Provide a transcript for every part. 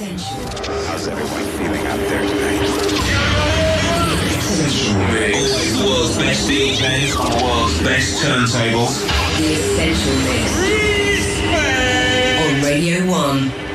How's everyone feeling out there tonight? Essential Mix. Always the world's best DJs on the world's best turntables. The Essential Mix. On Radio 1.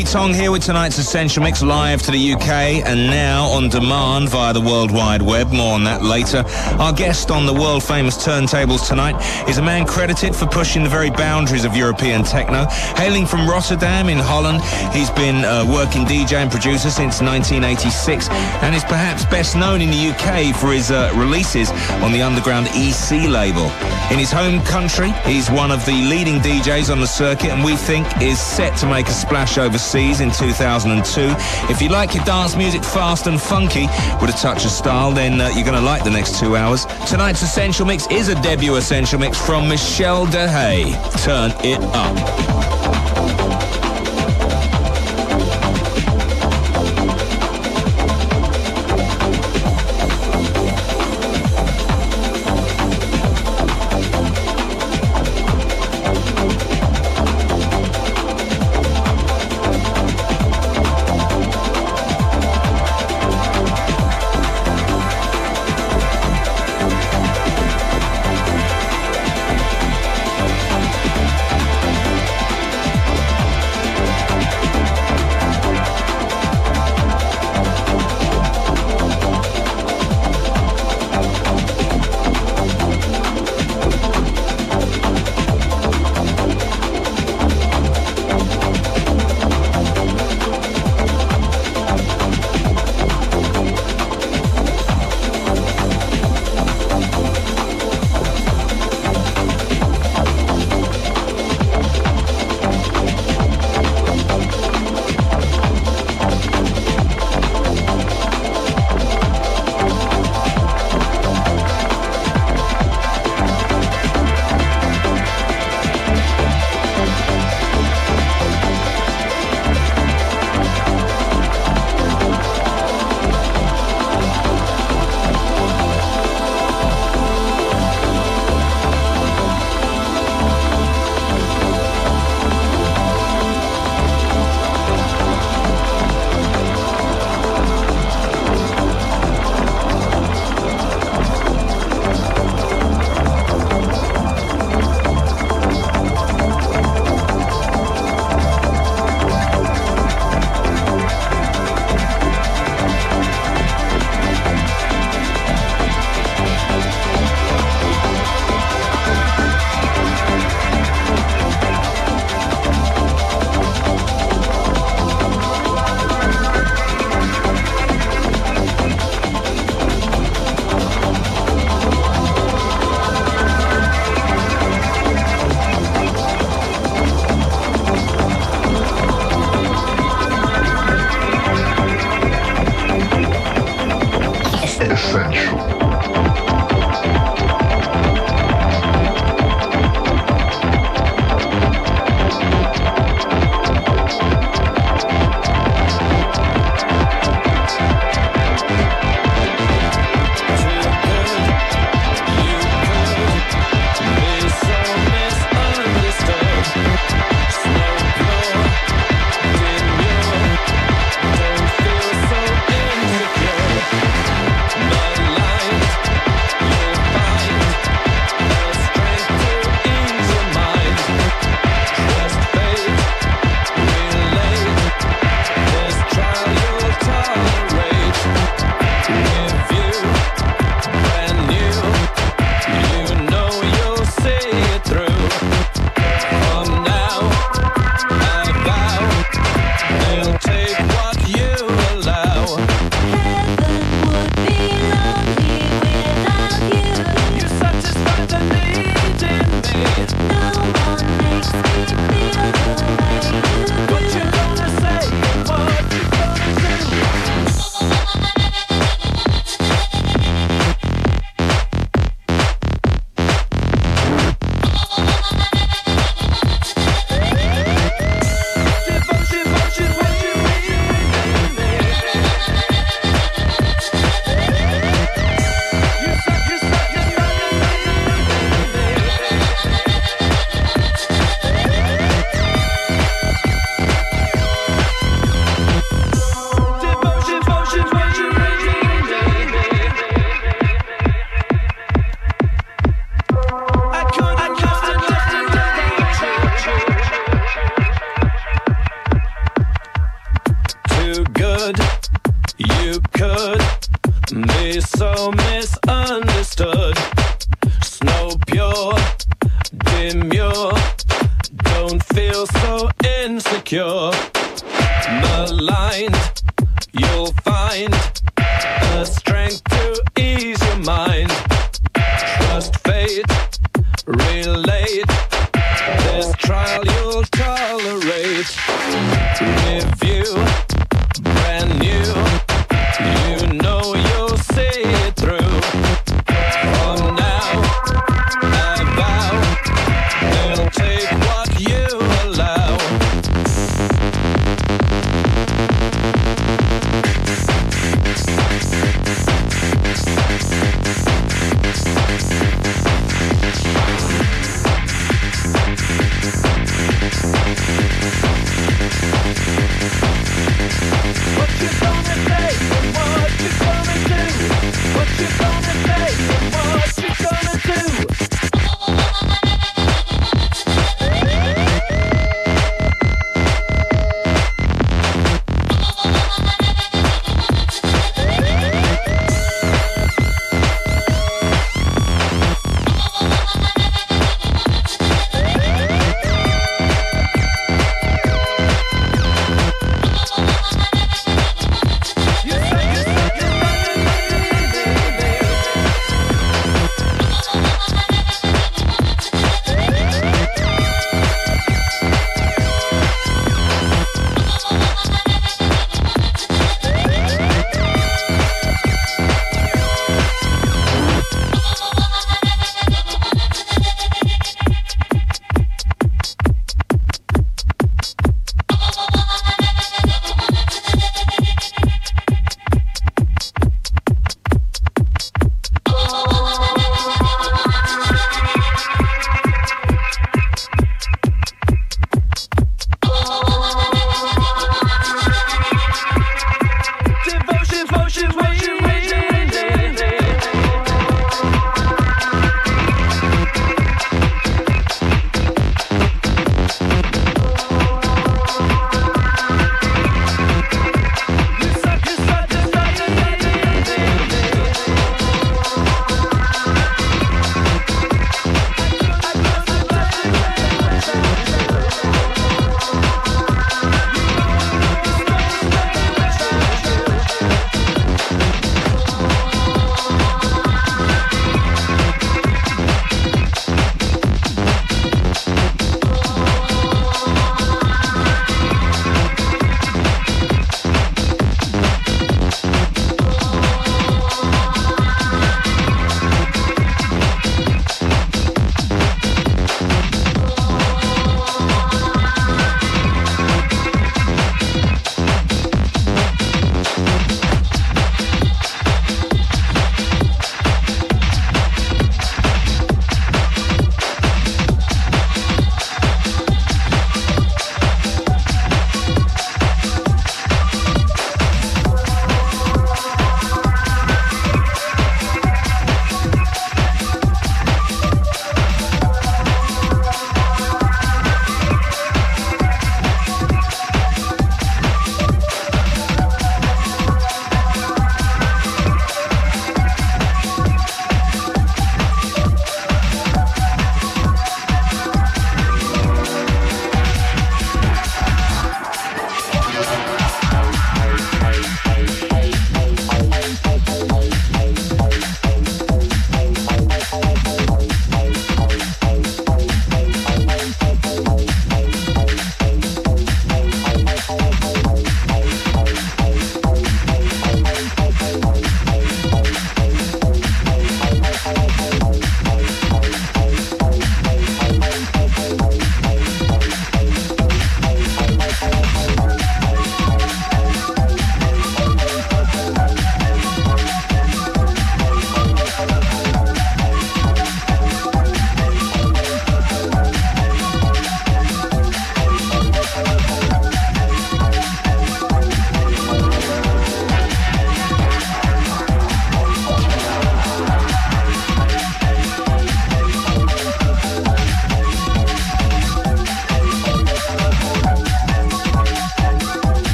Pete Tong here with tonight's Essential Mix live to the UK and now on demand via the World Wide Web. More on that later. Our guest on the world famous turntables tonight is a man credited for pushing the very boundaries of European techno. Hailing from Rotterdam in Holland, he's been a working DJ and producer since 1986 and is perhaps best known in the UK for his uh, releases on the underground EC label. In his home country, he's one of the leading DJs on the circuit and we think is set to make a splash over overseas in 2002. If you like your dance music fast and funky with a touch of style, then uh, you're going to like the next two hours. Tonight's Essential Mix is a debut Essential Mix from Michel de Hey. Turn it up.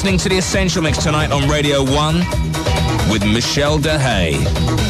Listening to The Essential Mix tonight on Radio 1 with Michel de Hey.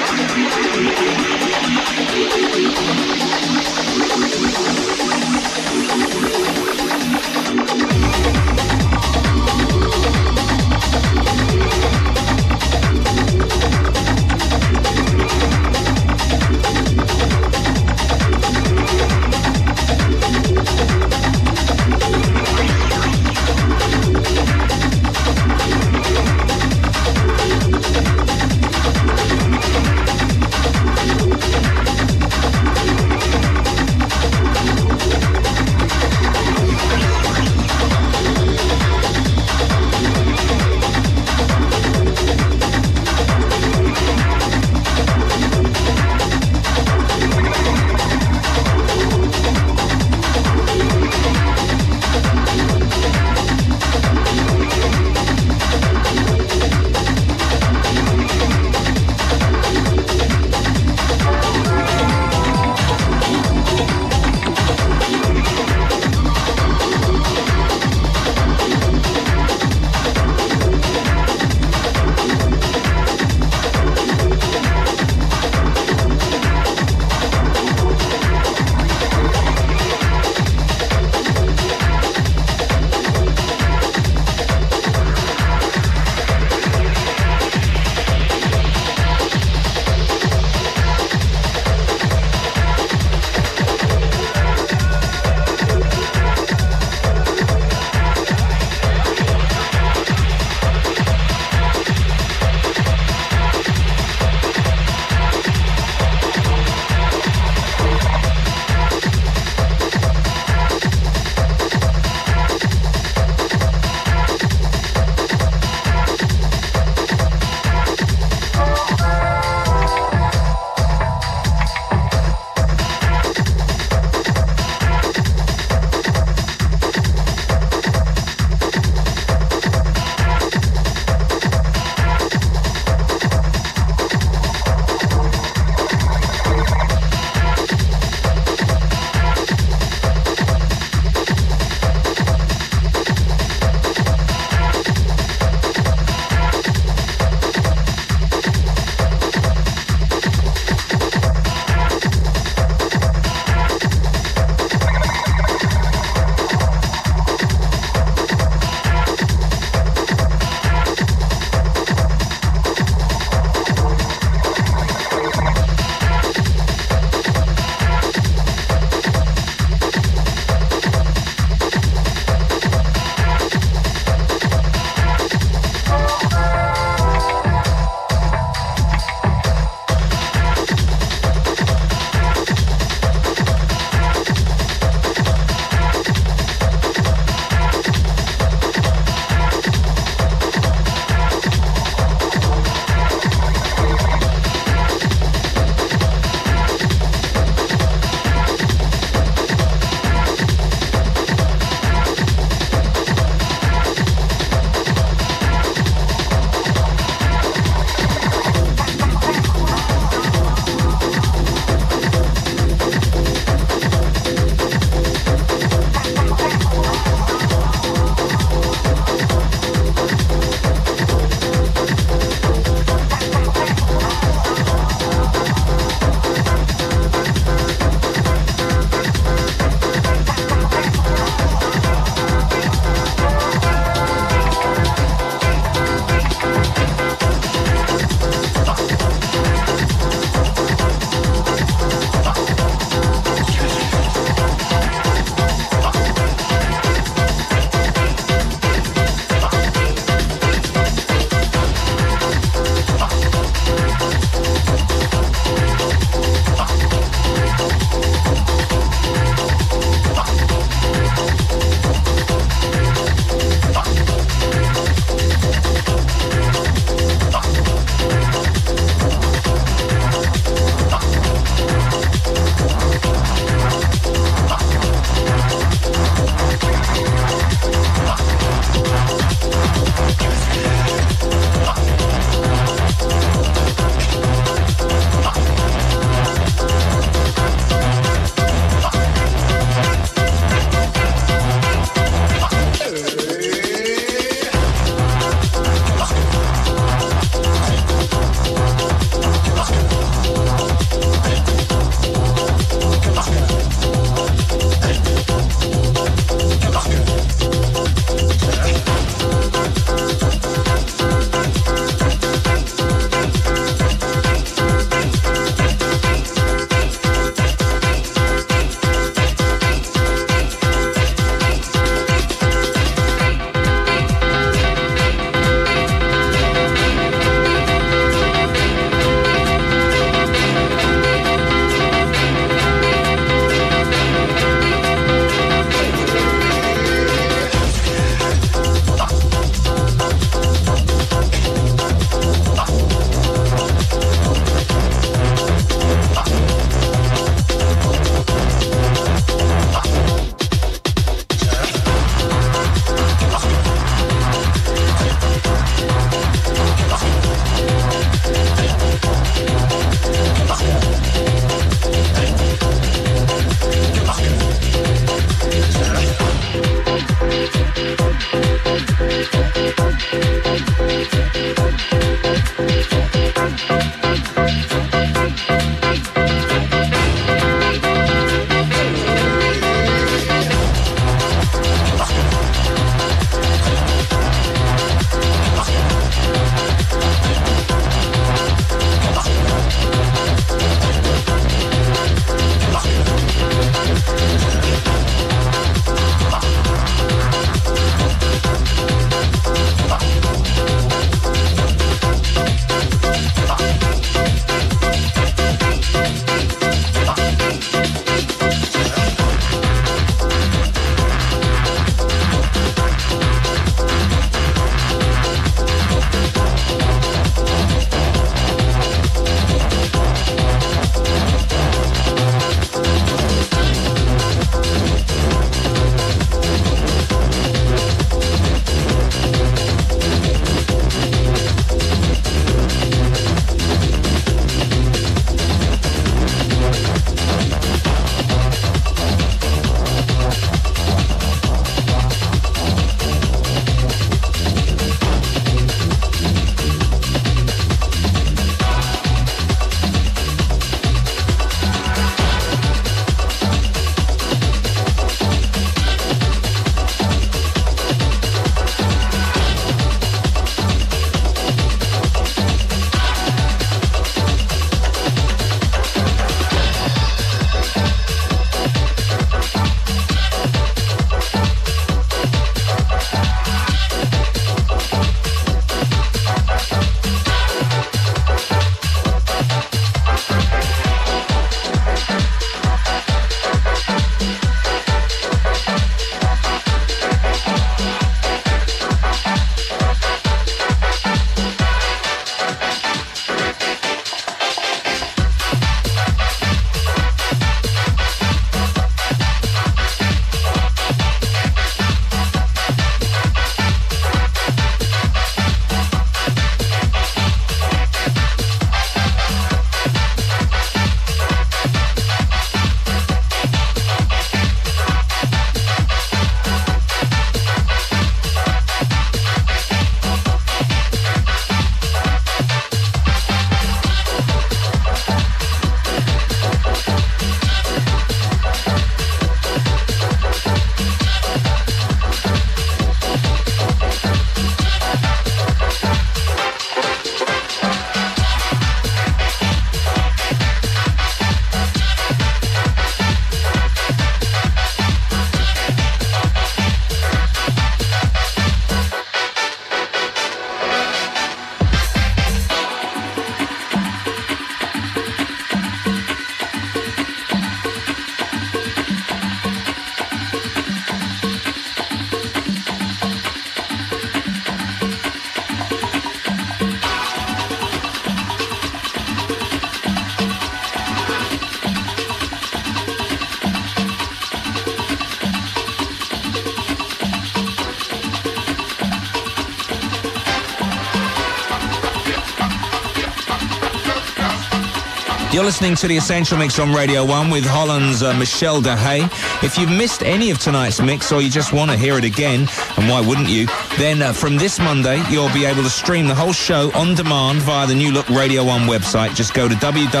listening to the Essential Mix on Radio 1 with Holland's uh, Michel de Hey. If you've missed any of tonight's mix or you just want to hear it again, and why wouldn't you, then uh, from this Monday, you'll be able to stream the whole show on demand via the New Look Radio 1 website. Just go to www.bbc.co.uk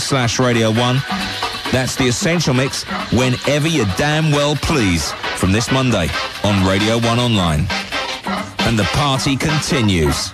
slash Radio 1. That's the Essential Mix whenever you damn well please from this Monday on Radio 1 Online. And the party continues.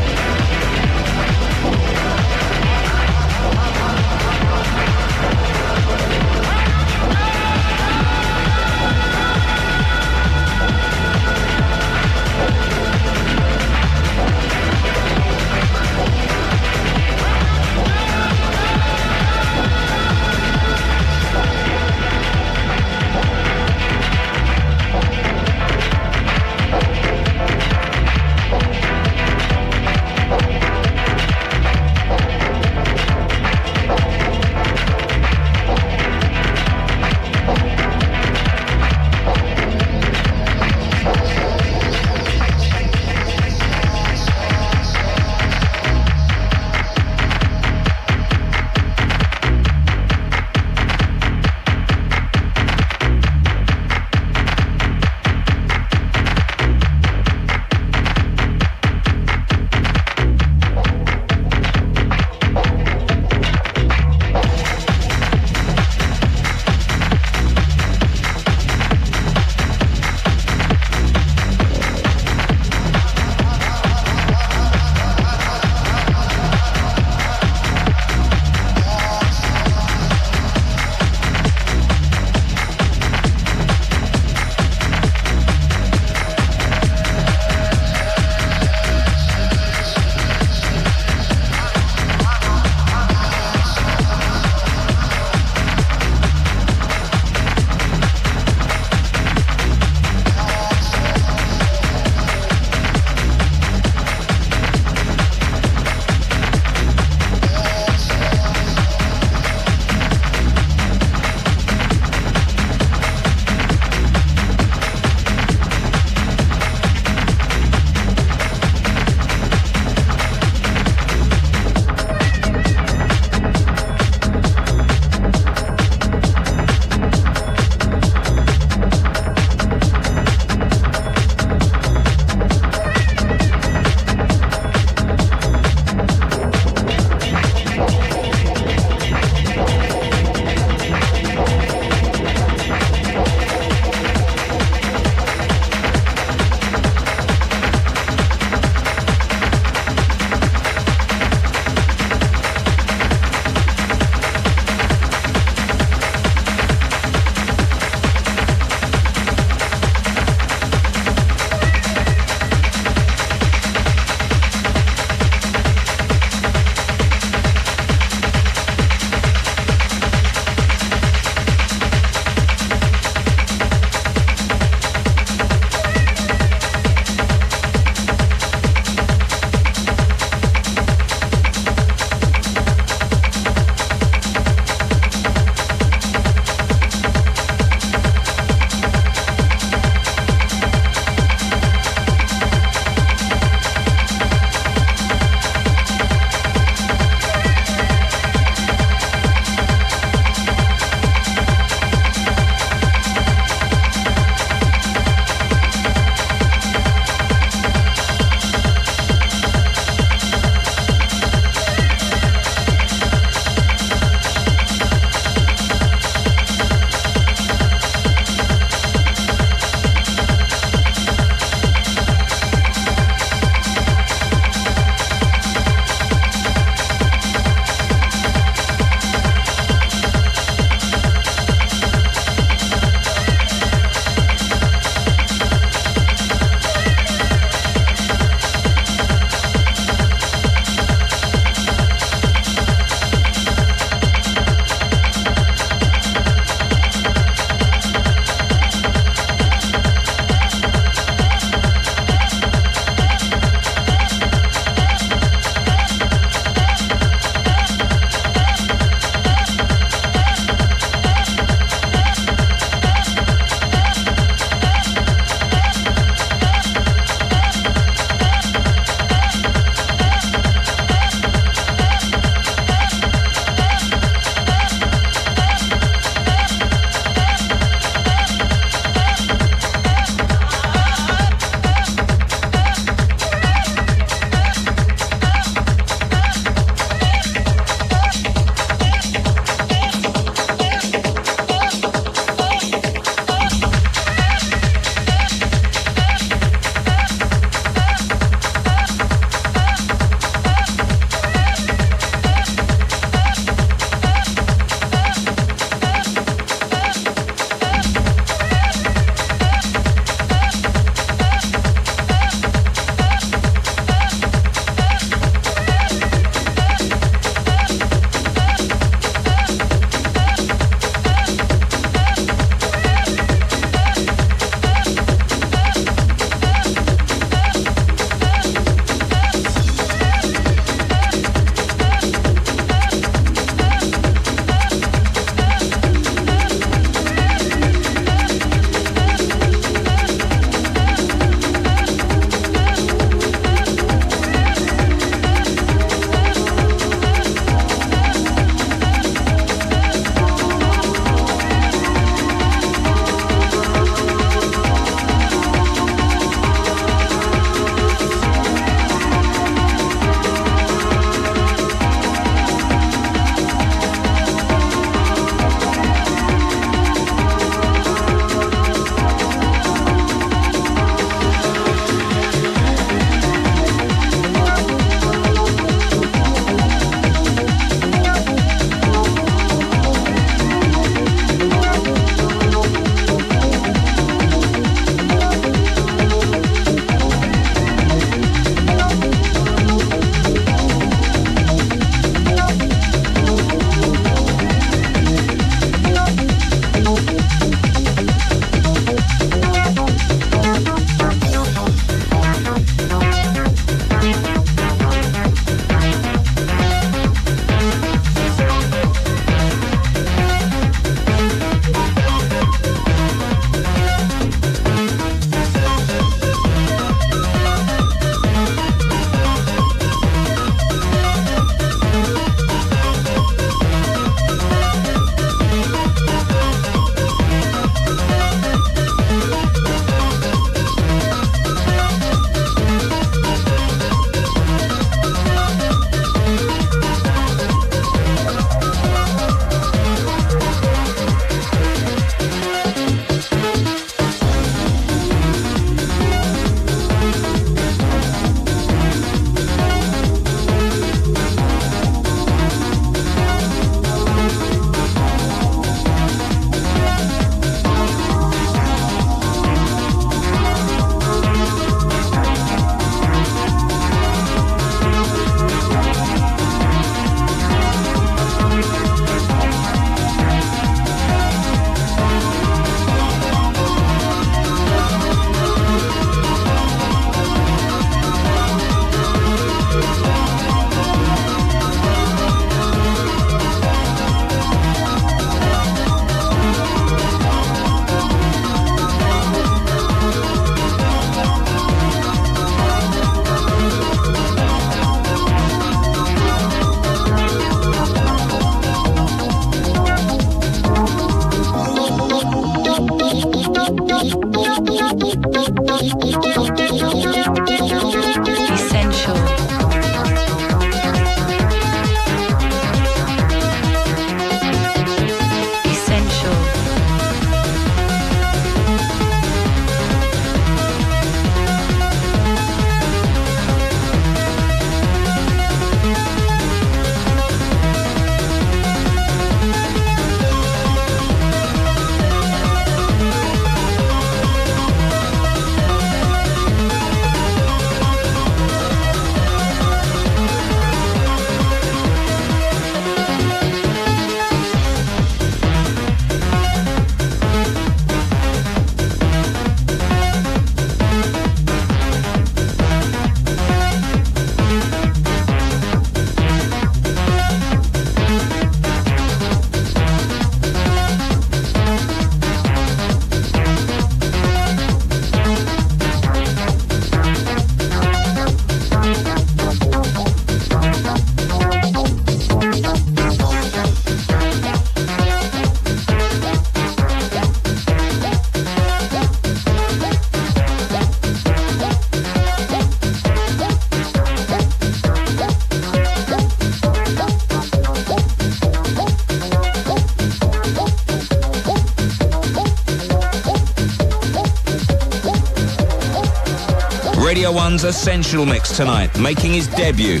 One's Essential Mix tonight, making his debut,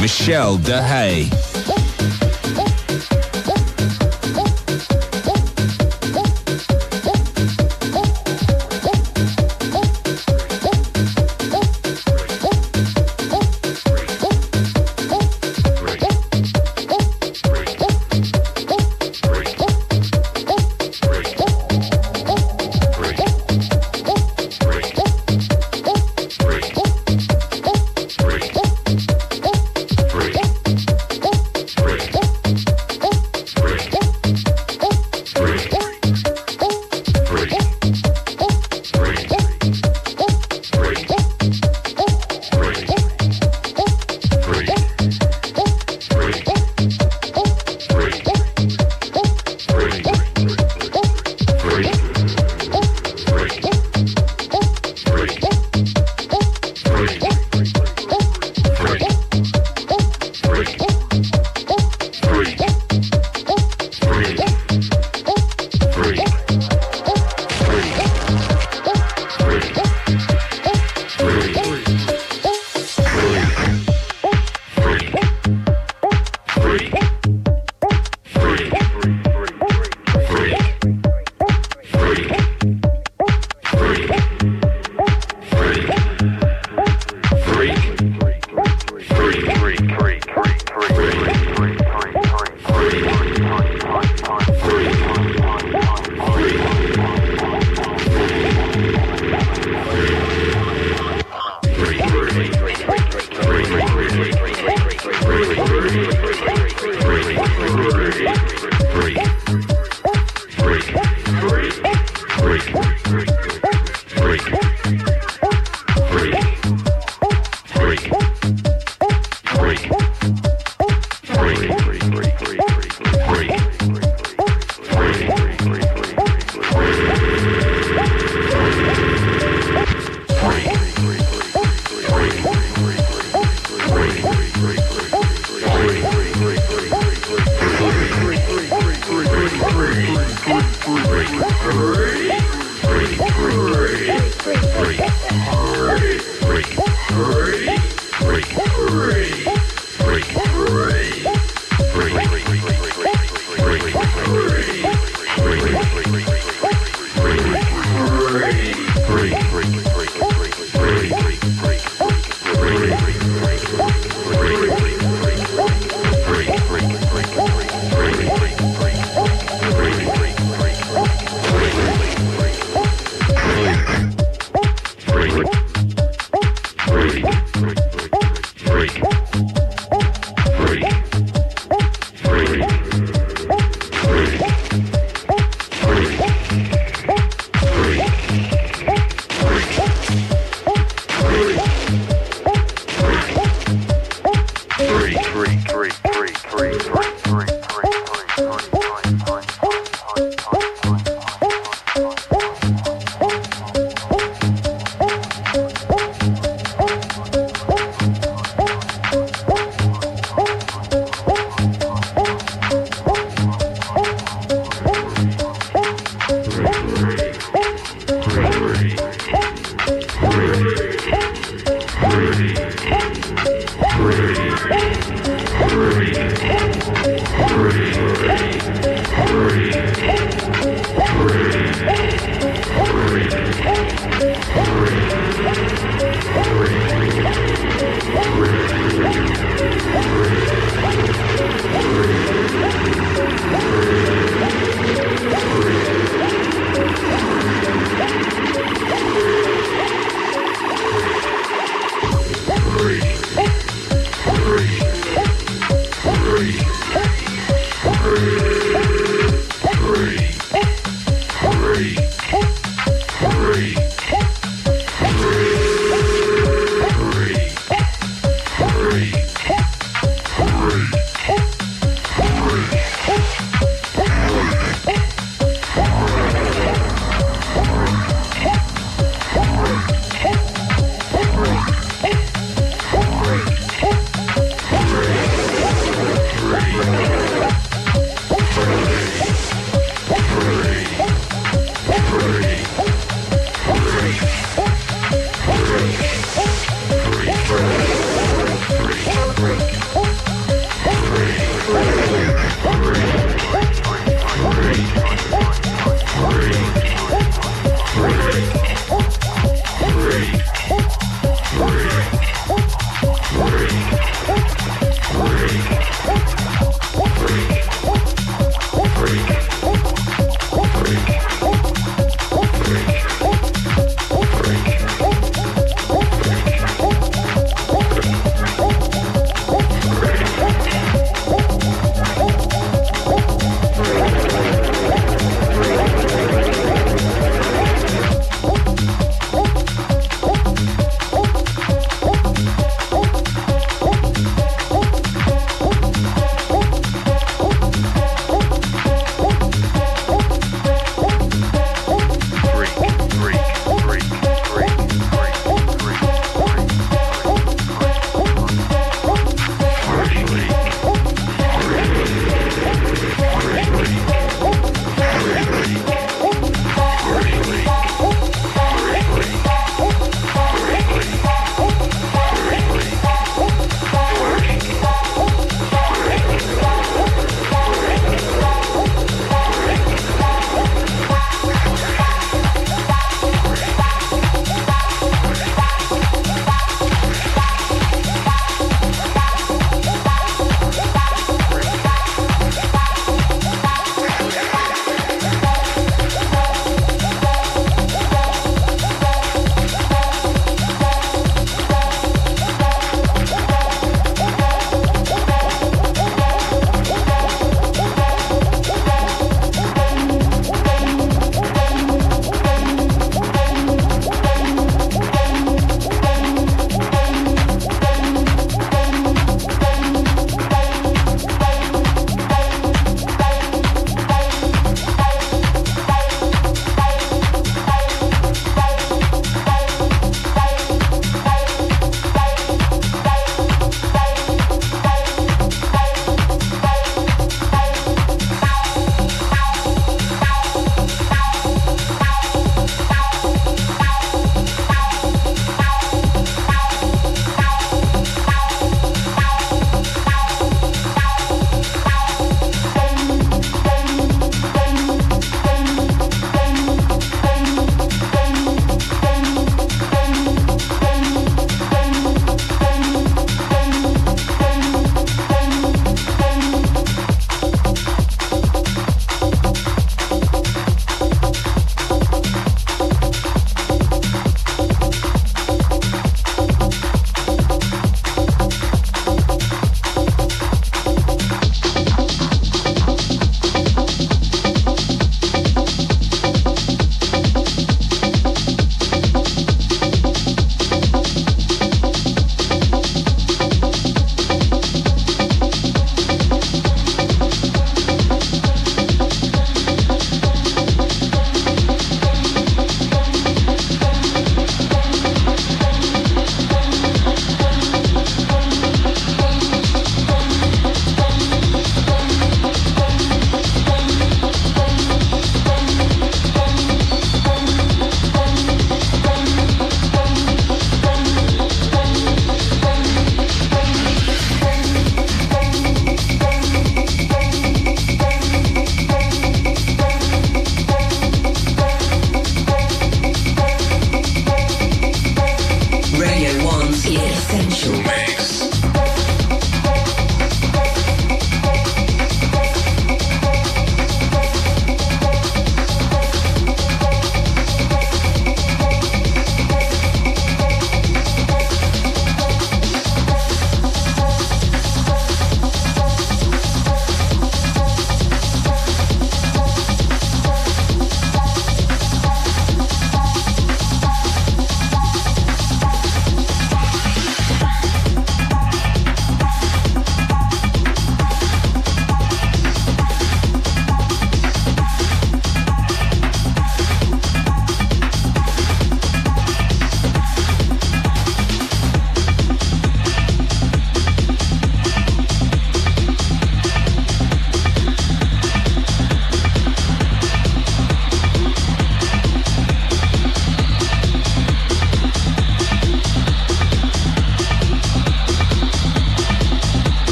Michel de Hey.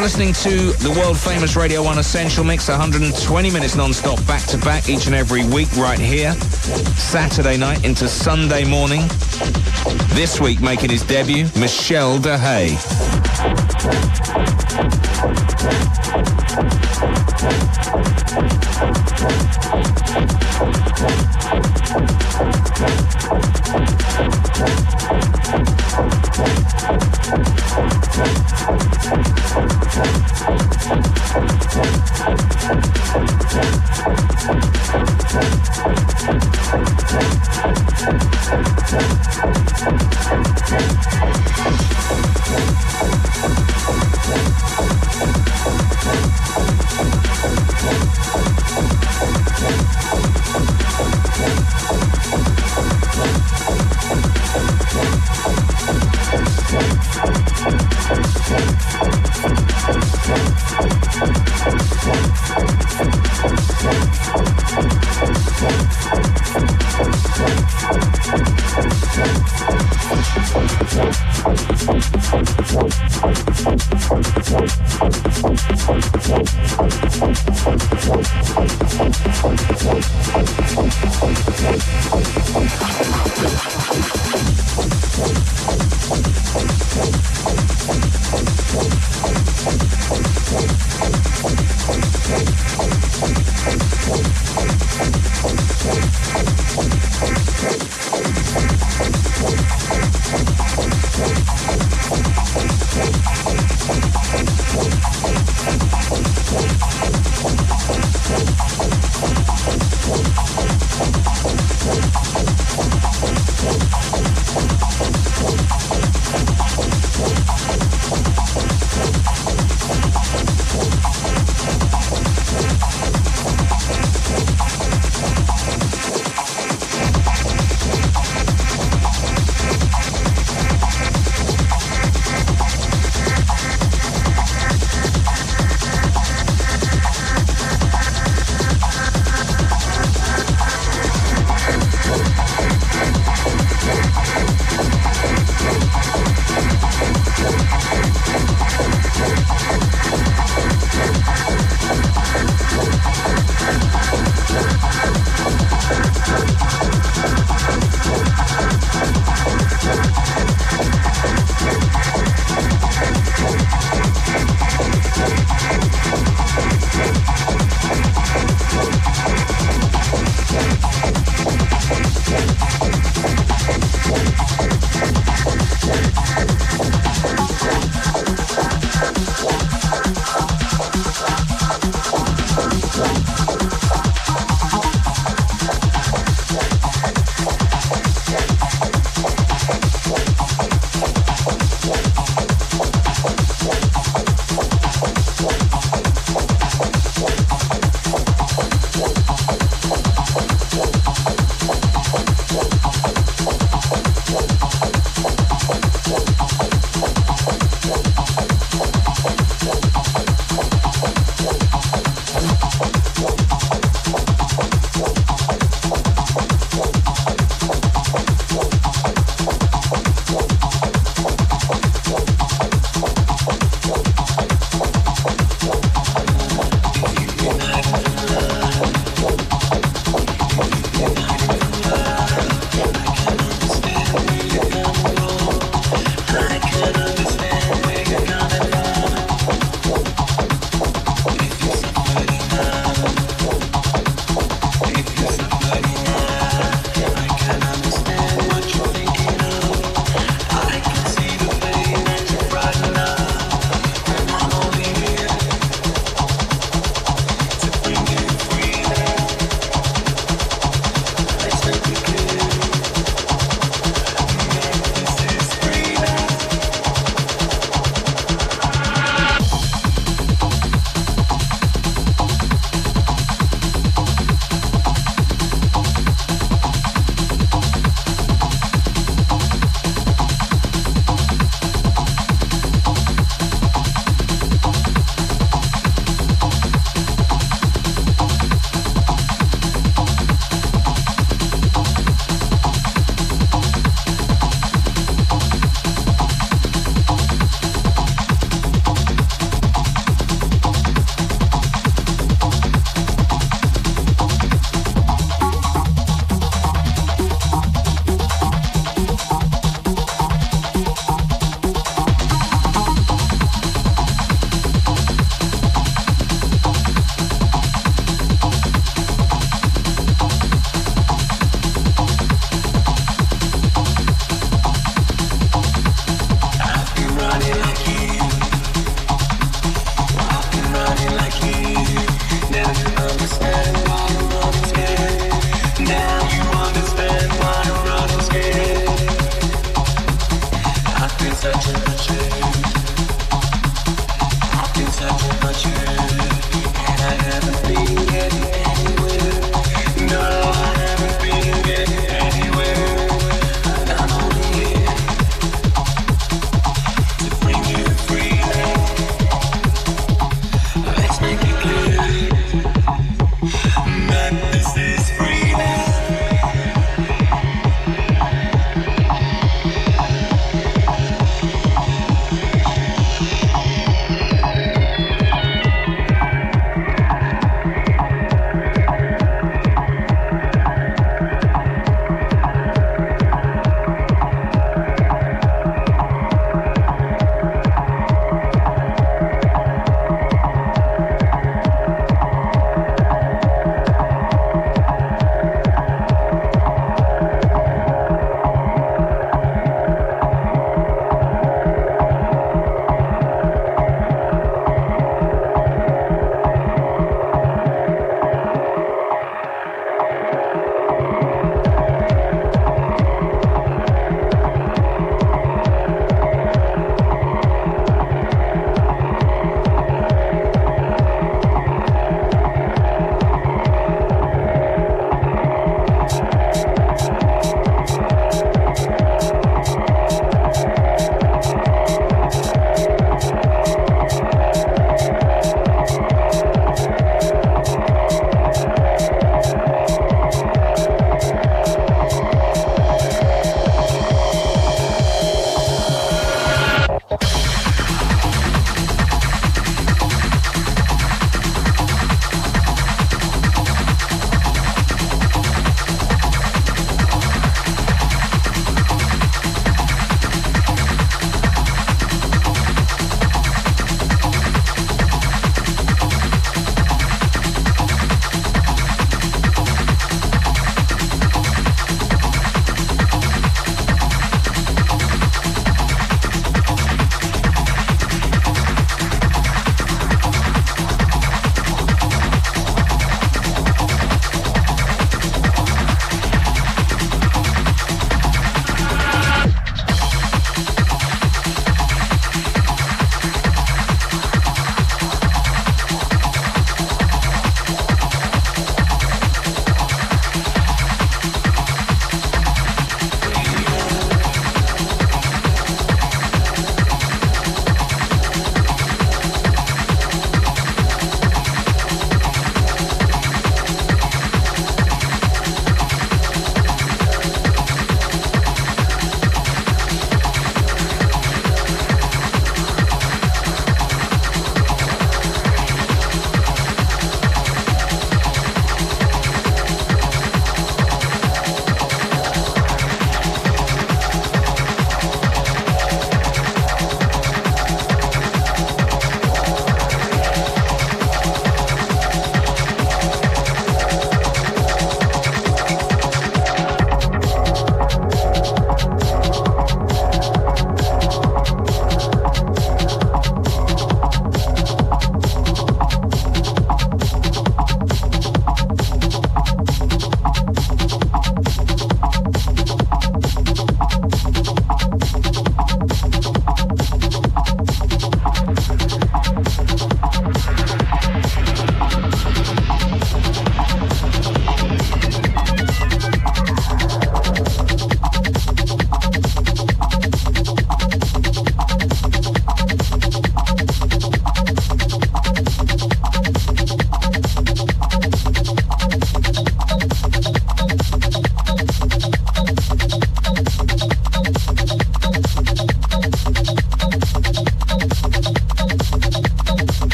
You're listening to the world famous Radio 1 Essential Mix, 120 minutes non-stop back to back each and every week right here, Saturday night into Sunday morning. This week making his debut, Michel de Hey.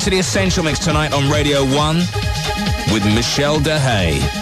to the Essential Mix tonight on Radio 1 with Michel de Hey.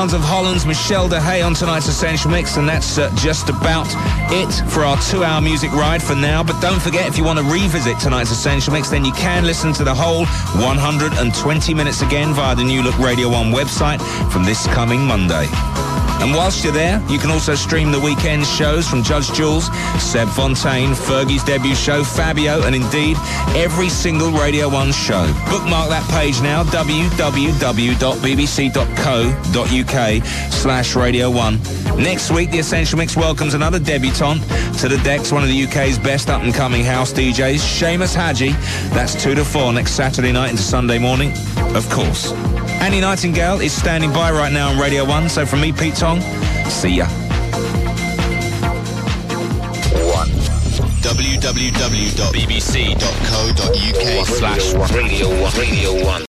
Sounds of Holland's Michel de Hey on tonight's Essential Mix, and that's uh, just about it for our two-hour music ride for now. But don't forget, if you want to revisit tonight's Essential Mix, then you can listen to the whole 120 minutes again via the New Look Radio 1 website from this coming Monday. And whilst you're there, you can also stream the weekend shows from Judge Jules, Seb Fontaine, Fergie's debut show, Fabio, and indeed every single Radio 1 show. Bookmark that page now, www.bbc.co.uk slash Radio 1. Next week, The Essential Mix welcomes another debutante to the decks, one of the UK's best up-and-coming house DJs, Seamus Haji. That's 2 to 4 next Saturday night into Sunday morning, of course. Annie Nightingale is standing by right now on Radio 1, so from me, Pete Tong, see ya. www.bbc.co.uk slash Radio 1. Radio 1.